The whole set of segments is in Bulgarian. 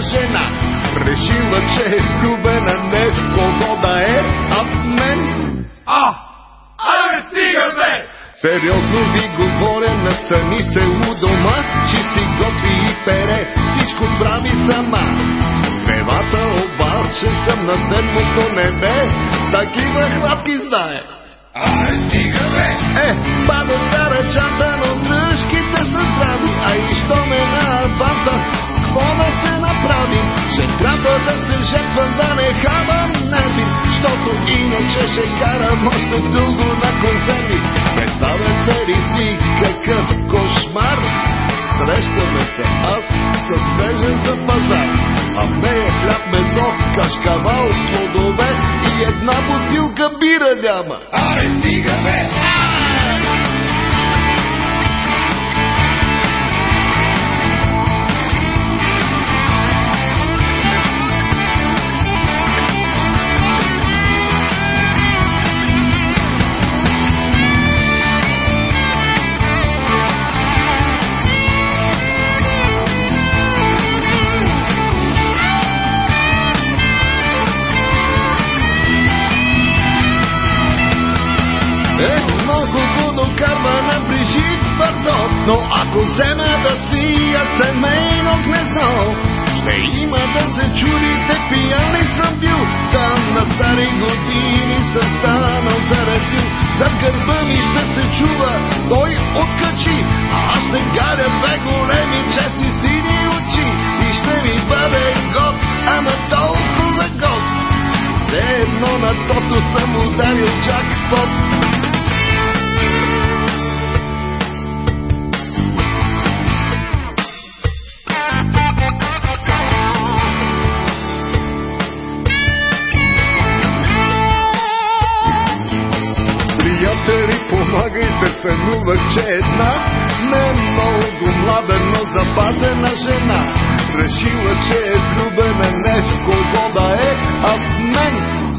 жена. Решила, че е влюбена не в кого да е, а в мен. А! Абе, стига, бе! Сериозно ви говоря, настани се у дома, чисти, готви и пере, всичко прави сама. Певата обаче съм на седмото небе, такива хватки знае. Абе, стига, бе! Е, пада стара чанта, но дръжките са здрави, а и що ме на жетвам, да не хавам нерви, защото иначе ще карам още дълго на консерви. Представете ли си какъв кошмар? Срещаме се аз с бежен за пазар. А в нея хляб, месо, кашкавал, плодове и една бутилка бира няма. Абе, стига, бе!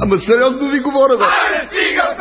Ама сериозно ви говоря, бе. Абе, стига,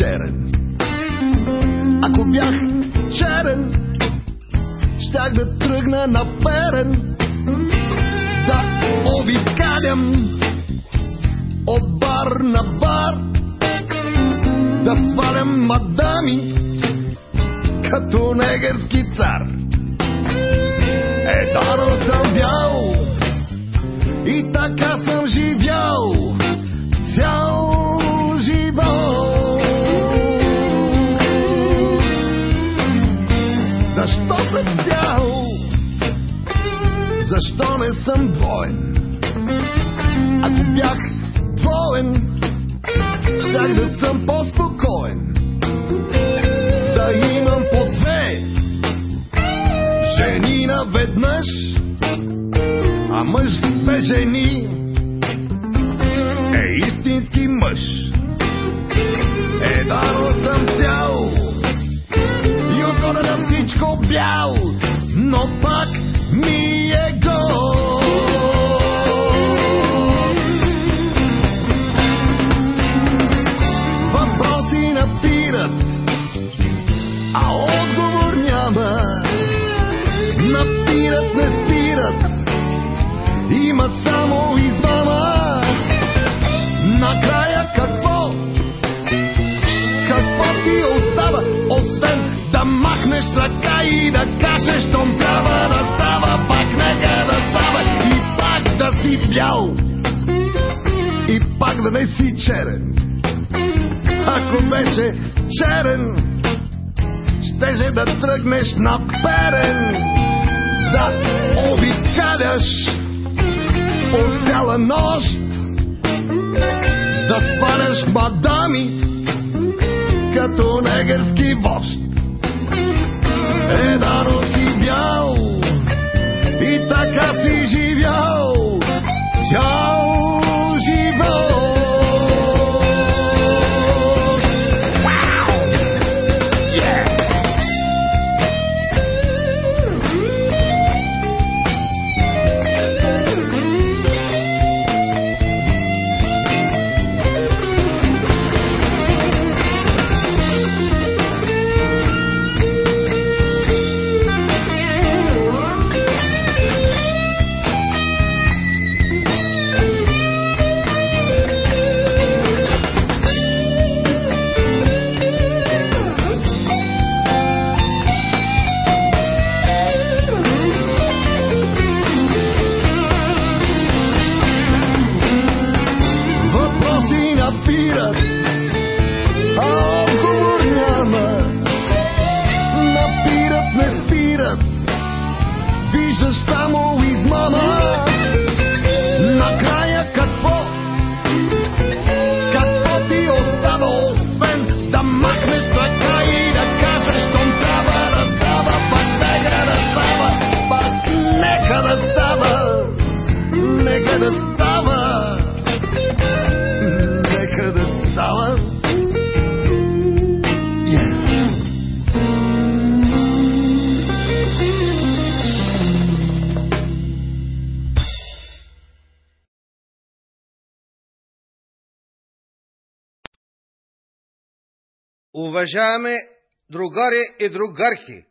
черен. Ако бях черен, щях да тръгна на перен. Да обикалям от бар на бар, да свалям мадами като негерски цар. Е, даро съм бял и така съм жив доме съм двоен. Ако бях двоен, щях да съм по-спокоен. Да имам по две жени наведнъж, а мъж с две жени е истински мъж. Е, дано съм цял и отгоре на всичко бял, но пак ми е гъл. не си черен. Ако беше черен, щеше да тръгнеш на перен. Уважаеми другари и другарки,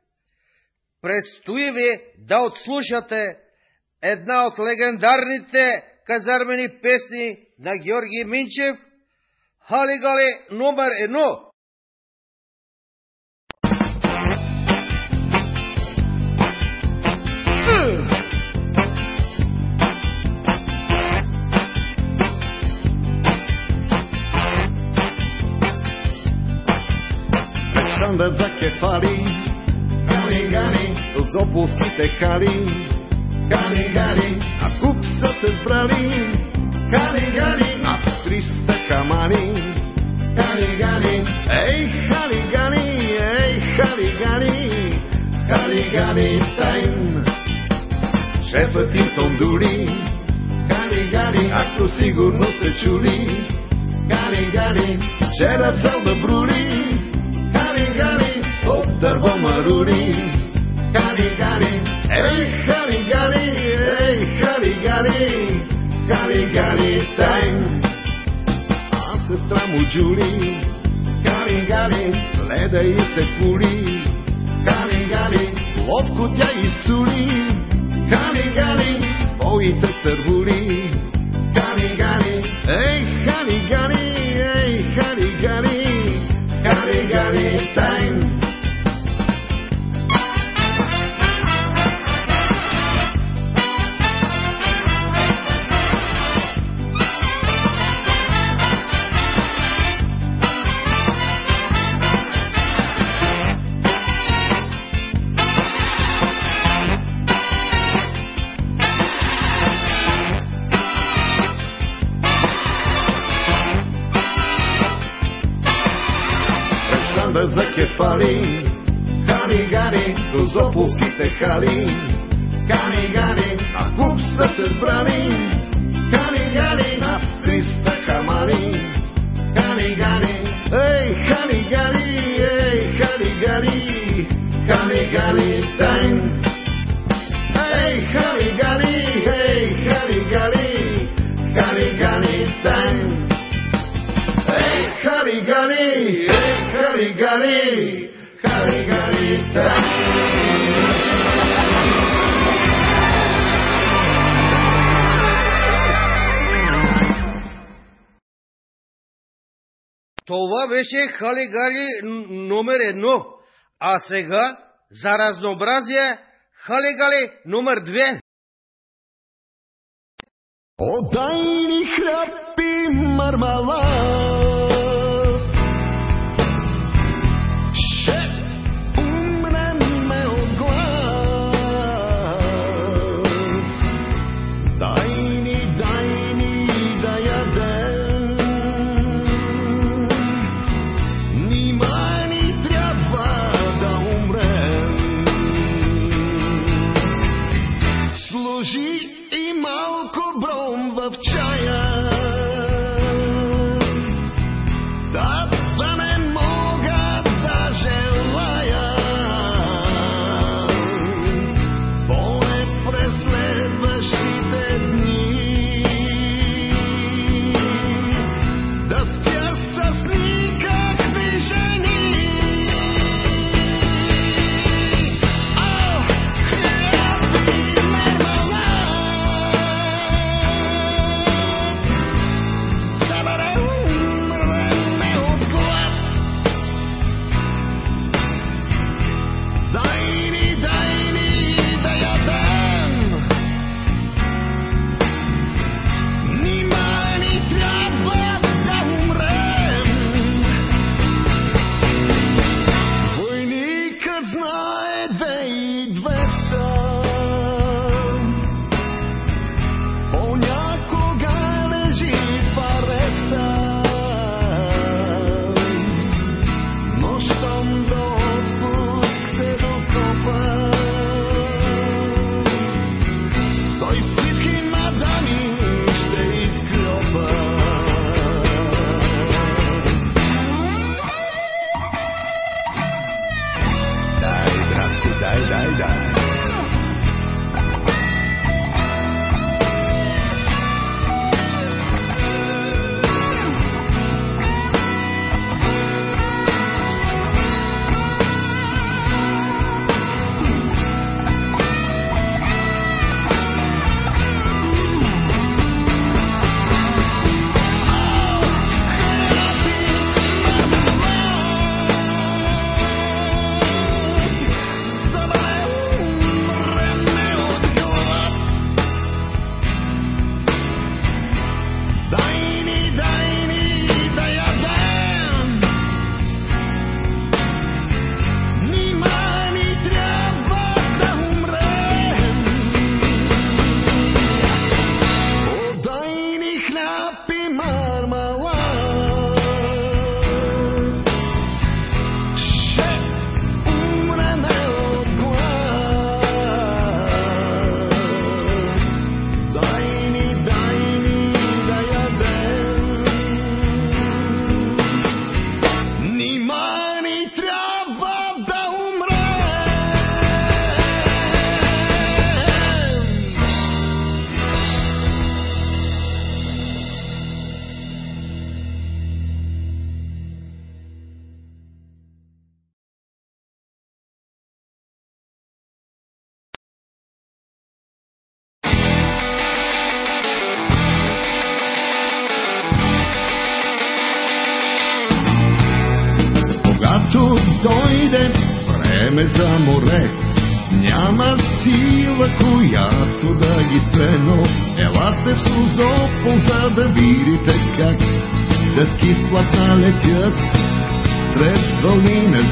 предстои ви да отслушате една от легендарните казармени песни на Георги Минчев, Халигали номер едно. Кефали, гани, гани, зополските хали, гани, гани, а куп са се сбрали, гани, гани, над 300 камани, гани, гани, ей, хали, гани, ей, хали, гани, хали, гани, тайн. Шефът им тондури, гани, гани, ако сигурно сте чули, гани, гани, вчера взел да брули, марури. Гани, гани, ей, гани, гани, ей, гани, гани, гани, гани, тайн. А сестра му Джули, гани, гани, гледа и се кури. Гани, гани, ловко тя изсули. Гани, гани, твоите сървури. Гани, гани, ей, гани, гани, ей, гани, гани, гани, гани, тайн. Зополските хали. Гани, гани, на куп са се сбрани. Гани, гани, на 300 хамани. Гани, гани, ей, хани, гани, ей, хани, гани, хани, гани, тайн. Ей, хани, гани, ей, хани, гани, хани, гани, тайн. Ей, хани, гани, ей, хани, гани, хани, гани, тайн. Това беше Халигали номер едно. А сега, за разнообразие, Халигали номер две. О, дай ни хляб и мармалад.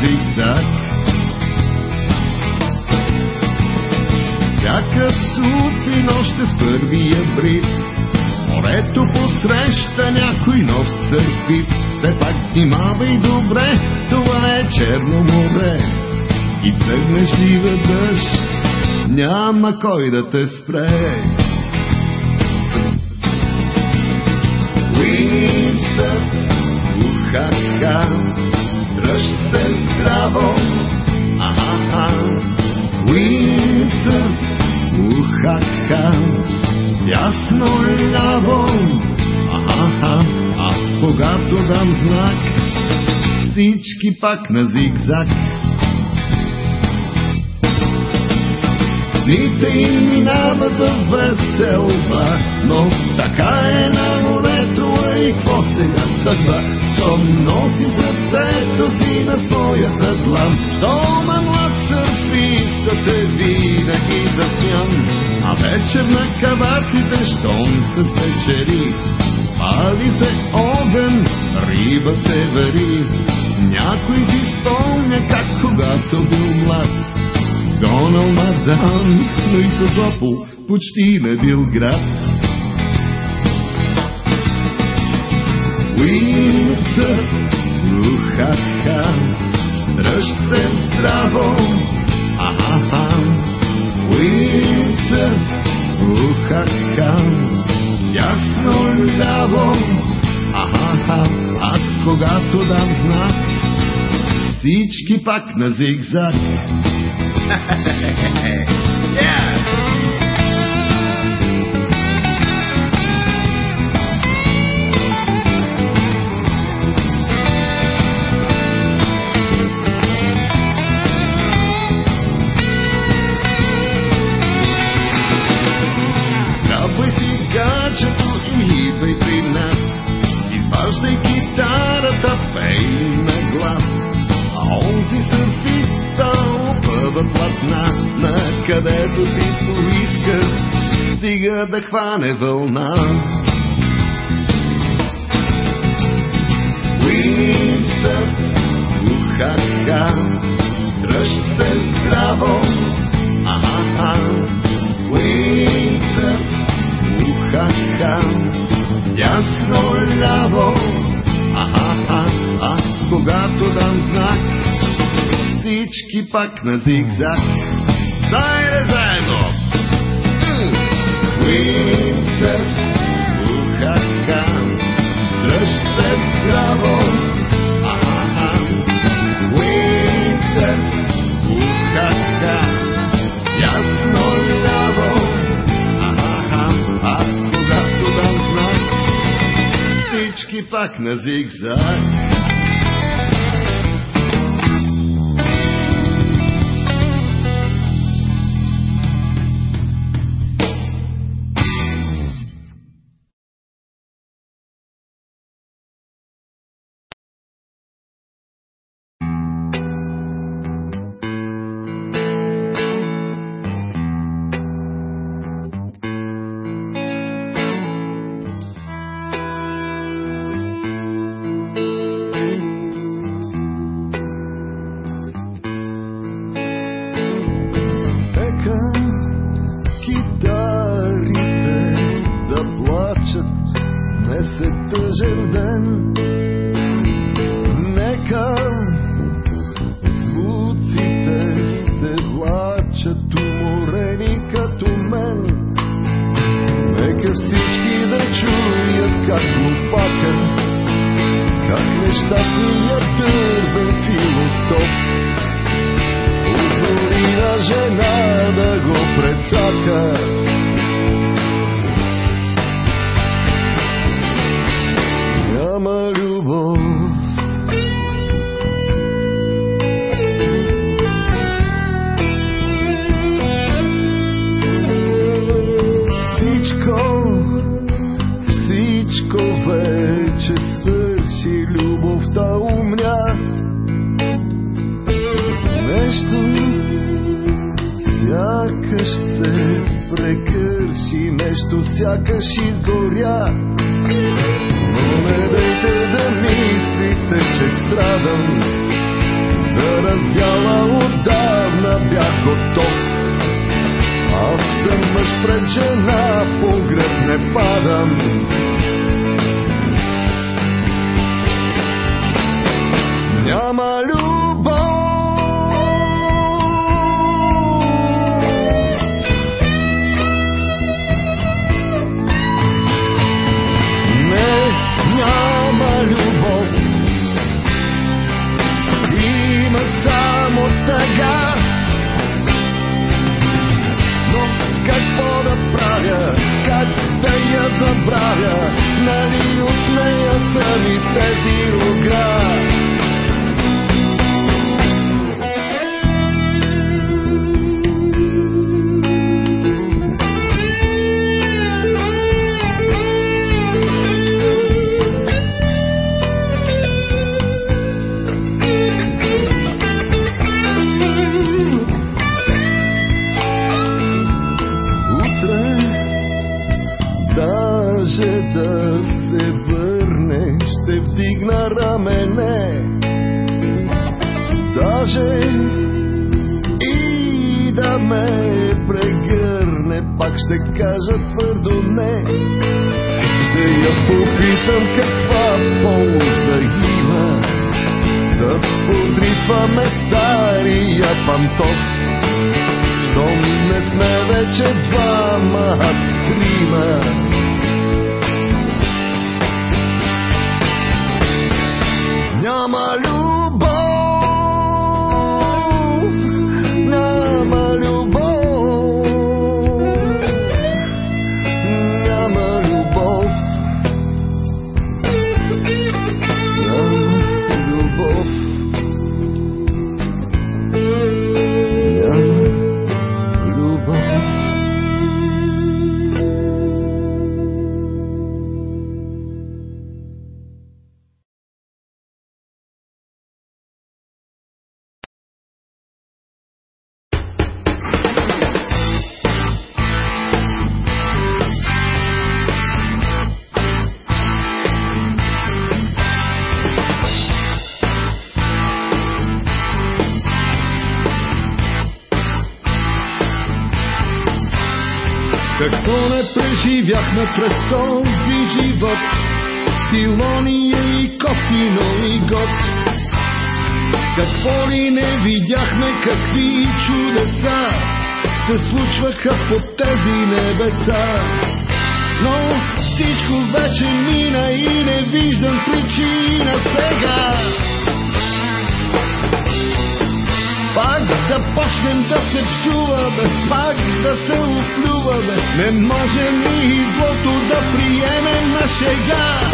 Зигзаг. Всяка сутрин още с първия бриз Морето посреща някой нов сърфист Все пак внимавай добре, това е Черно море. И тръгнеш ли веднъж, няма кой да те спре ясно ляво, аха, а когато дам знак, всички пак на зигзаг. Дните им минават във веселба, но така е на морето, и какво сега съдба? Щом носи сърцето си на своята длан, щом е млад сърфистът е винаги засмян, а вечер на каваците, щом се свечери, пали се огън, риба се вари. Някой си спомня как когато бил млад, гонал Мадан, но и Созопол почти не бил град. Уинсър, когато дам знак, всички пак на зигзаг. Хапвай да хване вълна. Уинсър, уха-ха, дръж се здраво, аха-ха. Уинсър, уха-ха, ясно ляво, аха-ха, а когато дам знак, всички пак на зигзаг. Дайде заедно! Всички пак преживяхме през този живот, Пилония и Котино и Гот. Какво ли не видяхме, какви чудеса се случваха по тези небеса. Но всичко вече мина и не виждам причина сега. Пак да почнем да се псуваме, пак да се оплюваме. Не можем и злото да приемем на шега.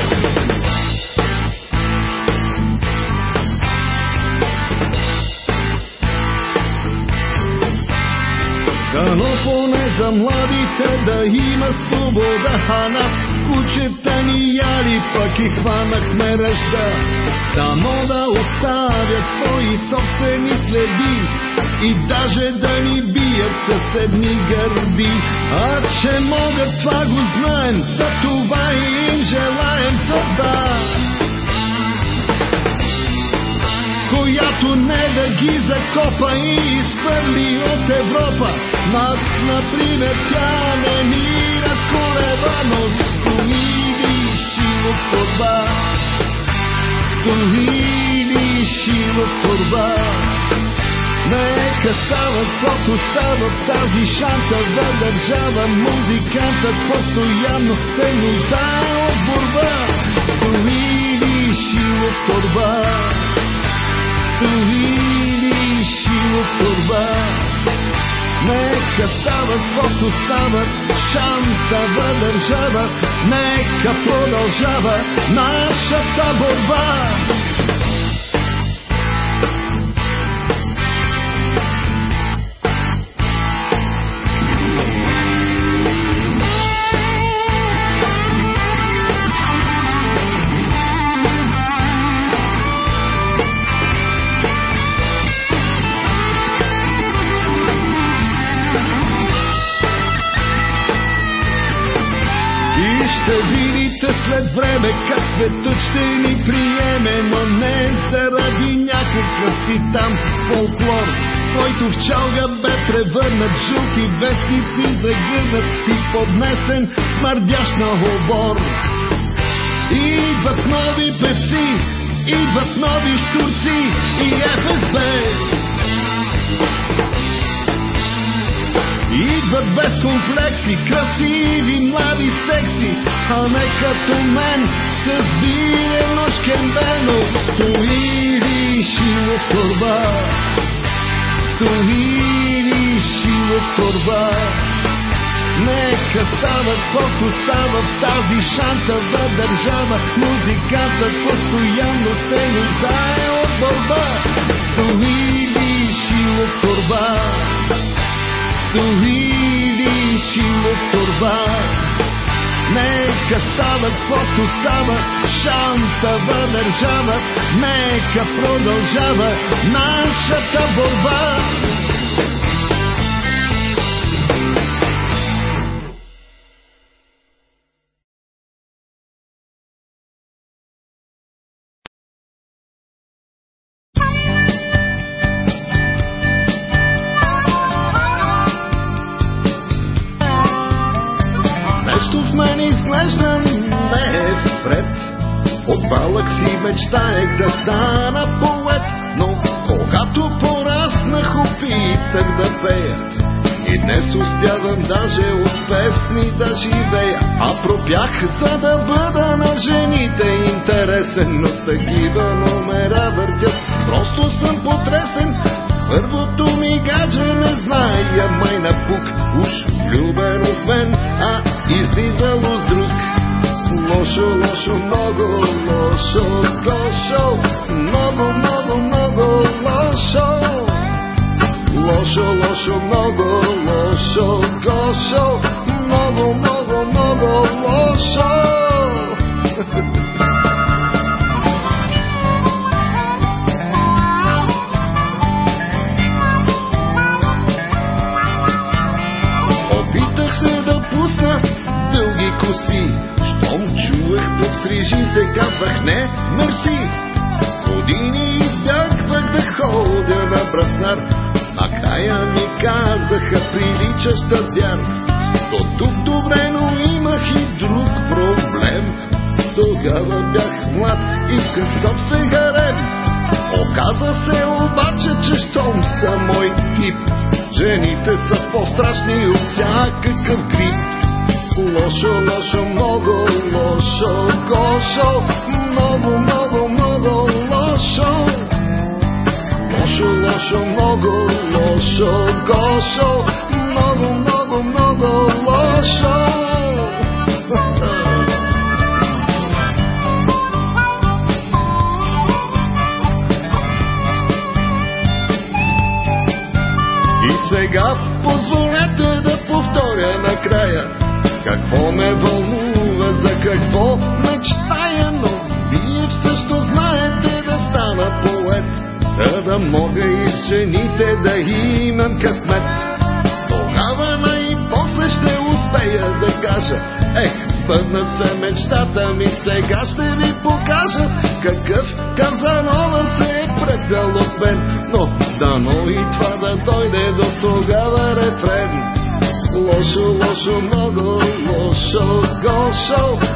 Дано поне за младите да има свобода, а над кучета ни яли, пък и хванахме ръжда. Дамо да оставят свои собствени следи и даже да ни бият съседни гърди. А че могат, това го знаем, за това и им желаем съдба. Която не да ги закопа и изхвърли от Европа. Нас, например, тя не ни разколева, но стои виши в турба. Стои виши в турба. Нека става каквото става в тази шантава държава. Музикантът постоянно се нуждае от борба. Стои виши в турба. Шило в турба. Нека става каквото става, шансава държава, нека продължава нашата борба. Си там фолклор, който в чалга бе превърнат жълти вестници, загърнат и поднесен смърдящ на обор. Идват нови певци, идват нови штурци и ФСБ. Идват без комплекси, красиви, млади, секси, а не като мен с биен нощкен бено. Стои виши в турба, стои виши в турба. Нека става каквото става в тази шантава държава. Музиката постоянно се нуждае от борба. Стои виши в турба, стои виши в турба. Нека става каквото става, шантава държава. Нека продължава нашата борба. Стана поет, но когато пораснах опитах да пея. И днес успявам даже от песни да живея, а пропях за да бъда на жените интересен, но такива номера въртят. Просто съм потресен, първото ми гадже не зная, май напук, уж влюбен в мен, а излизало с друг. Лошо, лошо, много лошо, лошо, много, много, много лошо. Лошо, лошо, много лошо, лошо, много, много, много се казвах не, мерси. Години избягвах да ходя на браснар, накрая ми казаха приличаща звяр. До тук добре, но имах и друг проблем. Тогава бях млад, исках собствен харем. Оказа се обаче, че щом са мой тип, жените са по-страшни от всякакъв грип. Лошо, лошо, много лошо, гошо, много, много, много лошо. Лошо, лошо, много Лошо, лошо, много лошо, гошо Много,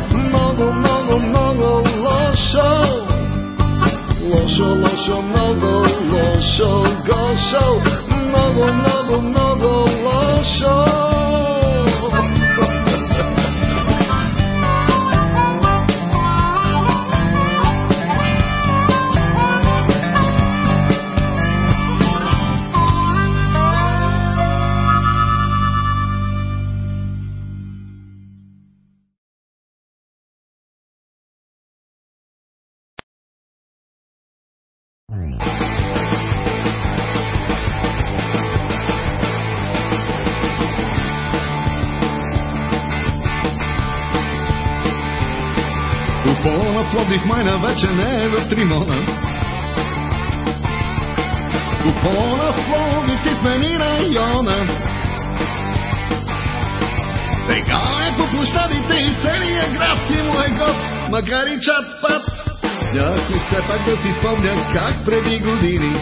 Пловдив майна вече не е в Тримона. Купона в Пловдив си смени района. Сега е по площадите и целият град си му е год. макар и чат пат. Някой все пак да си спомня как преди години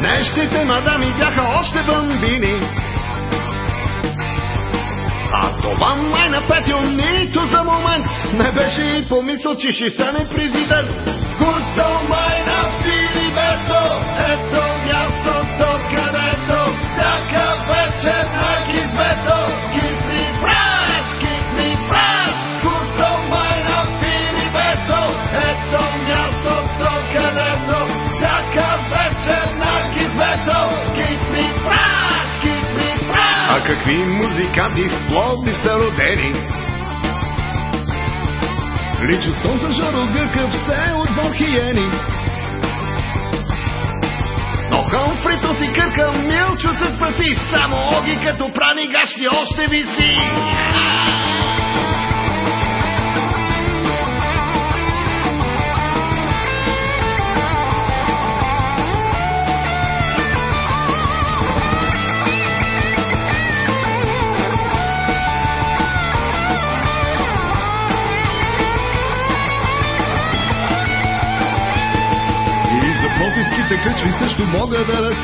Нещите мадами бяха още бомбини. А това май на Петю нито за момент не беше и помисъл, че ще стане президент. Густо май на Филиберто, ето мястото, какви музиканти в Пловдив са родени? Личността за Жоро Гъркъв все от Бохиени. Но Хъмфрито си кърка, Милчо се спаси, само Оги като прани гащи още виси.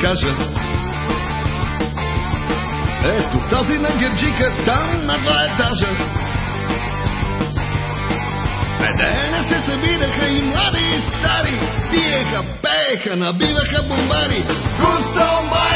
Разкажа. Ето тази на Герджика, там на два етажа. Медене се събираха и млади и стари, пиеха, пееха, набиваха бомбари. Май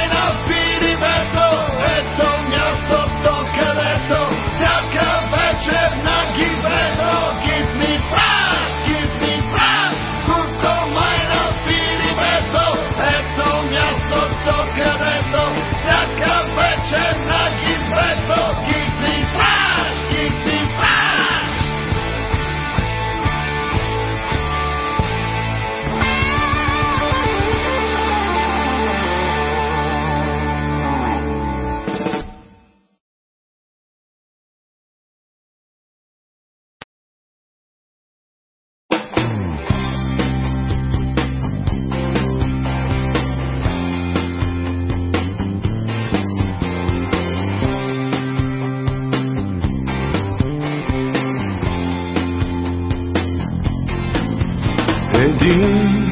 Един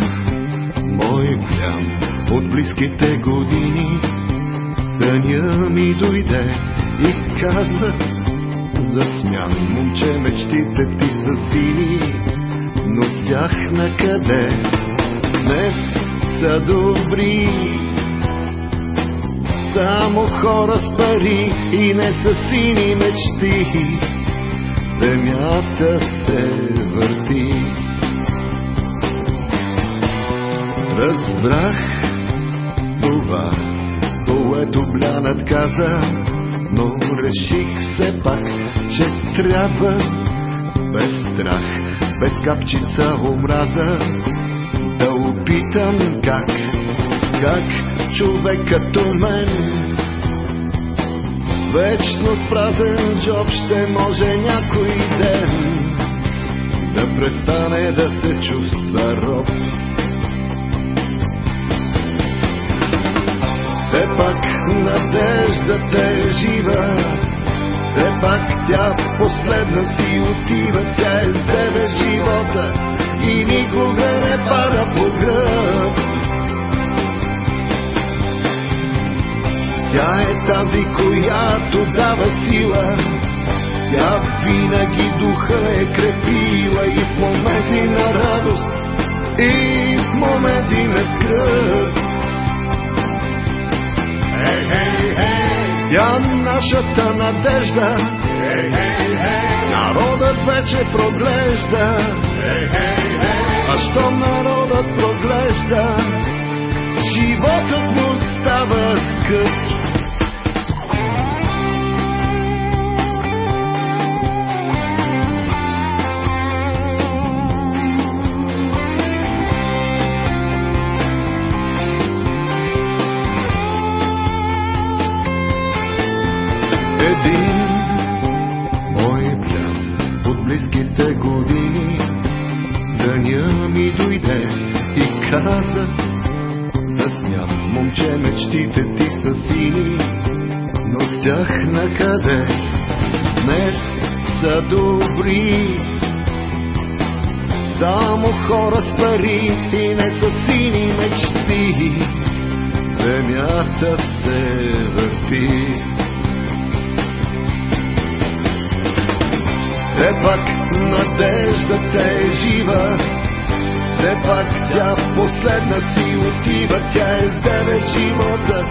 мой голям от близките години съня ми дойде и каза Засмян, момче, мечтите ти са сини, но с тях на къде? Днес са добри, само хора с пари и не са сини мечти. Земята се върти. Разбрах това, което блянат каза, но реших все пак, че трябва без страх, без капчица омраза, да опитам как, как човек като мен Вечно с празен джоб ще може някой ден да престане да се чувства роб. Надеждата е жива, все пак тя последна си отива, тя е с тебе живота и никога не пада по гръб. Тя е тази, която дава сила, тя винаги духа е крепила и в моменти на радост, и в моменти на скръп. Hey, hey, Тя нашата надежда, hey, hey, hey, народът вече проглежда, hey, а щом народът проглежда, животът му става скъп. Добри. Само хора с пари и не са сини мечти. Земята се върти. Все пак надеждата е жива, все пак тя последна си отива, тя е с девет живота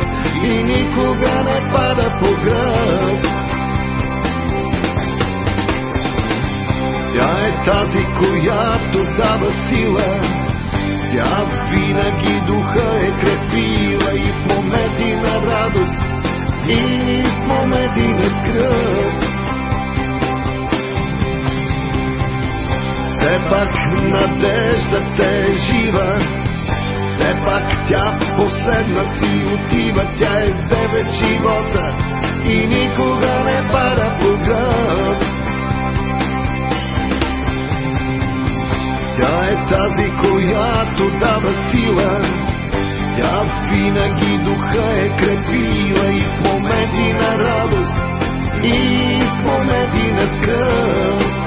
и никога не пада по гръб. Тя е тази, която дава сила, тя винаги духа е крепила и в моменти на радост, и в моменти на скръп. Все пак надеждата е жива, все пак тя последна си отива, тя е девет живота и никога не пада по гръб. Тя е тази, която дава сила, тя винаги духа е крепила и в моменти на радост, и в моменти на скръп.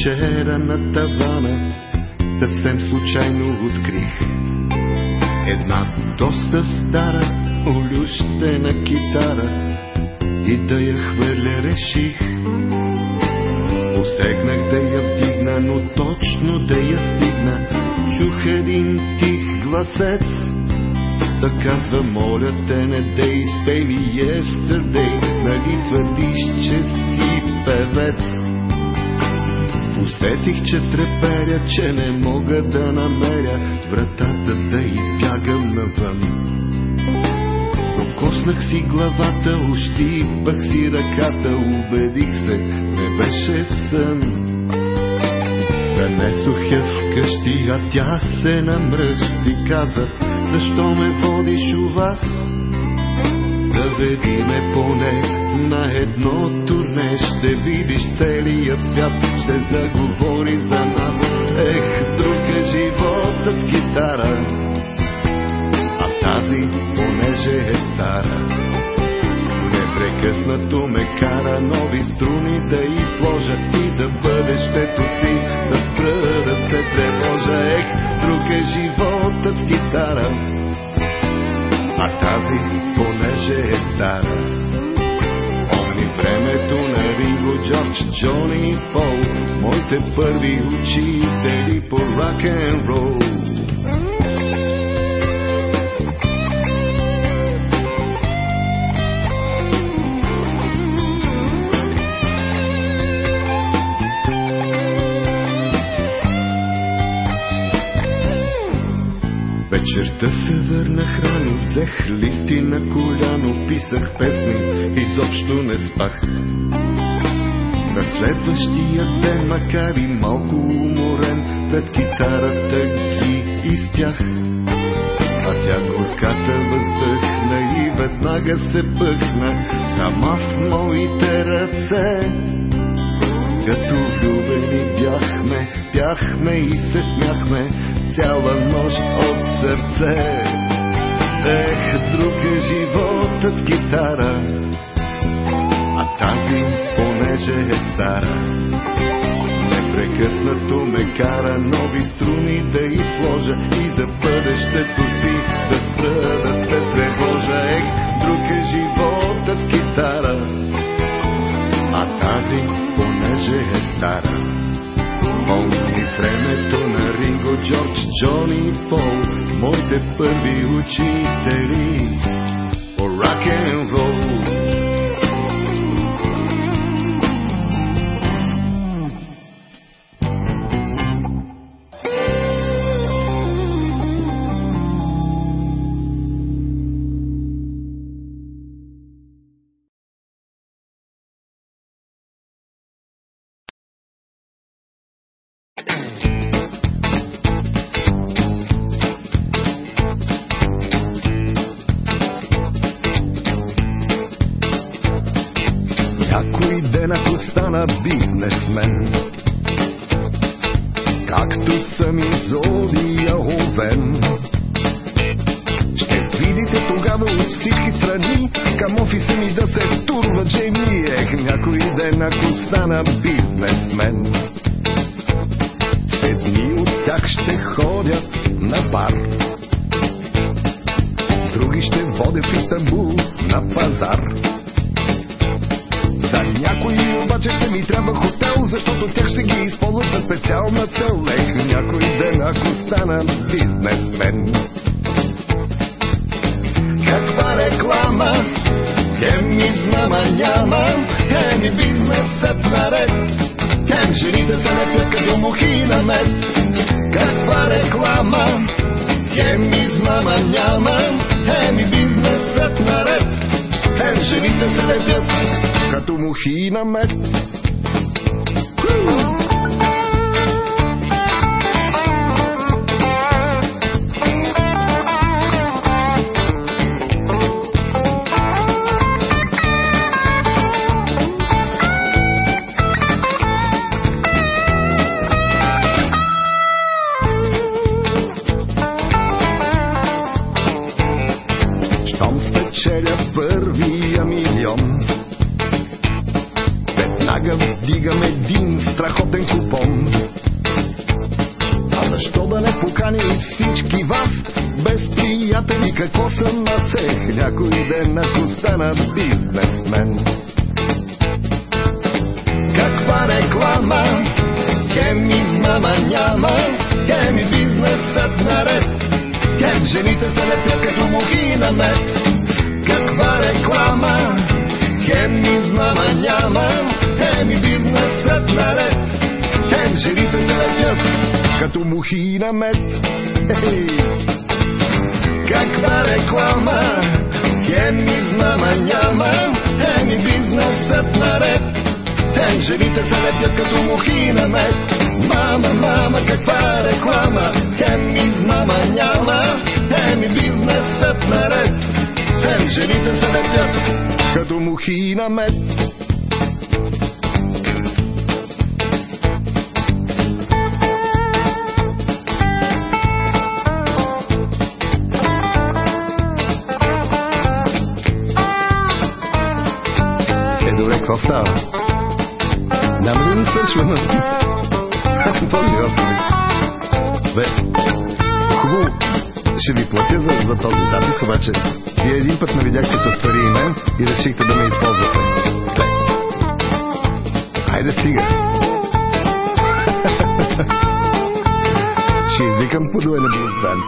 Вчера на тавана съвсем случайно открих една доста стара олющена китара и да я хвърля реших. Посегнах да я вдигна, но точно да я стигна. Чух един тих гласец да казва, моля те, не дей, спей ми yesterday, нали твърдиш, че си певец? Усетих, че треперя, че не мога да намеря вратата да избягам навън. Докоснах си главата, ощипах си ръката, убедих се, не беше сън. Занесох я вкъщи, а тя се намръщи, каза, защо ме водиш у вас? Заведи ме поне на едно турне, ще видиш целият свят, ще заговори за нас. Ех, друг е живота с китара, а тази, понеже е стара, непрекъснато ме кара нови струни да изложа и за бъдещето си да спра да се тревожа. Ех, друг е животът с китара, тази, понеже е стара. Помни времето на Ринго, Джордж, Джони и Пол, моите първи учители по рок Вечерта се върнах рано, взех листи на коляно, писах песни, изобщо не спах. На следващия ден, макар и малко уморен, пред китарата ги изпях. А тя горката въздъхна и веднага се пъхна, сама в моите ръце. Като влюбени бяхме, бяхме и се смяхме цяла нощ от сърце. Ех, друг е животът с китара, а тази, понеже е стара, непрекъснато ме кара нови струни да изложа и за бъдещето си да спра да се тревожа. Ех, друг е животът с китара, а тази, понеже е стара. Помни времето на Ринго, Джордж, Джони Пол, моите първи учители. По рок Каква реклама, хем измама няма, хем и бизнесът наред, хем жените се лепят като мухи на мед. На мед. Ей! Каква реклама, хем измама няма, хем и бизнесът наред, хем жените се лепят като мухи на мед. Мама, мама, каква реклама, хем измама няма, хем и бизнесът наред, хем жените се лепят като мухи на мед. Става? Няма ли да свършваме? Този ми. Бе, хубаво, ще ви платя за, за този запис, обаче вие един път ме видяхте с пари и мен и решихте да ме използвате. Бе, хайде стига. ще извикам подуе на Блуз Бенд.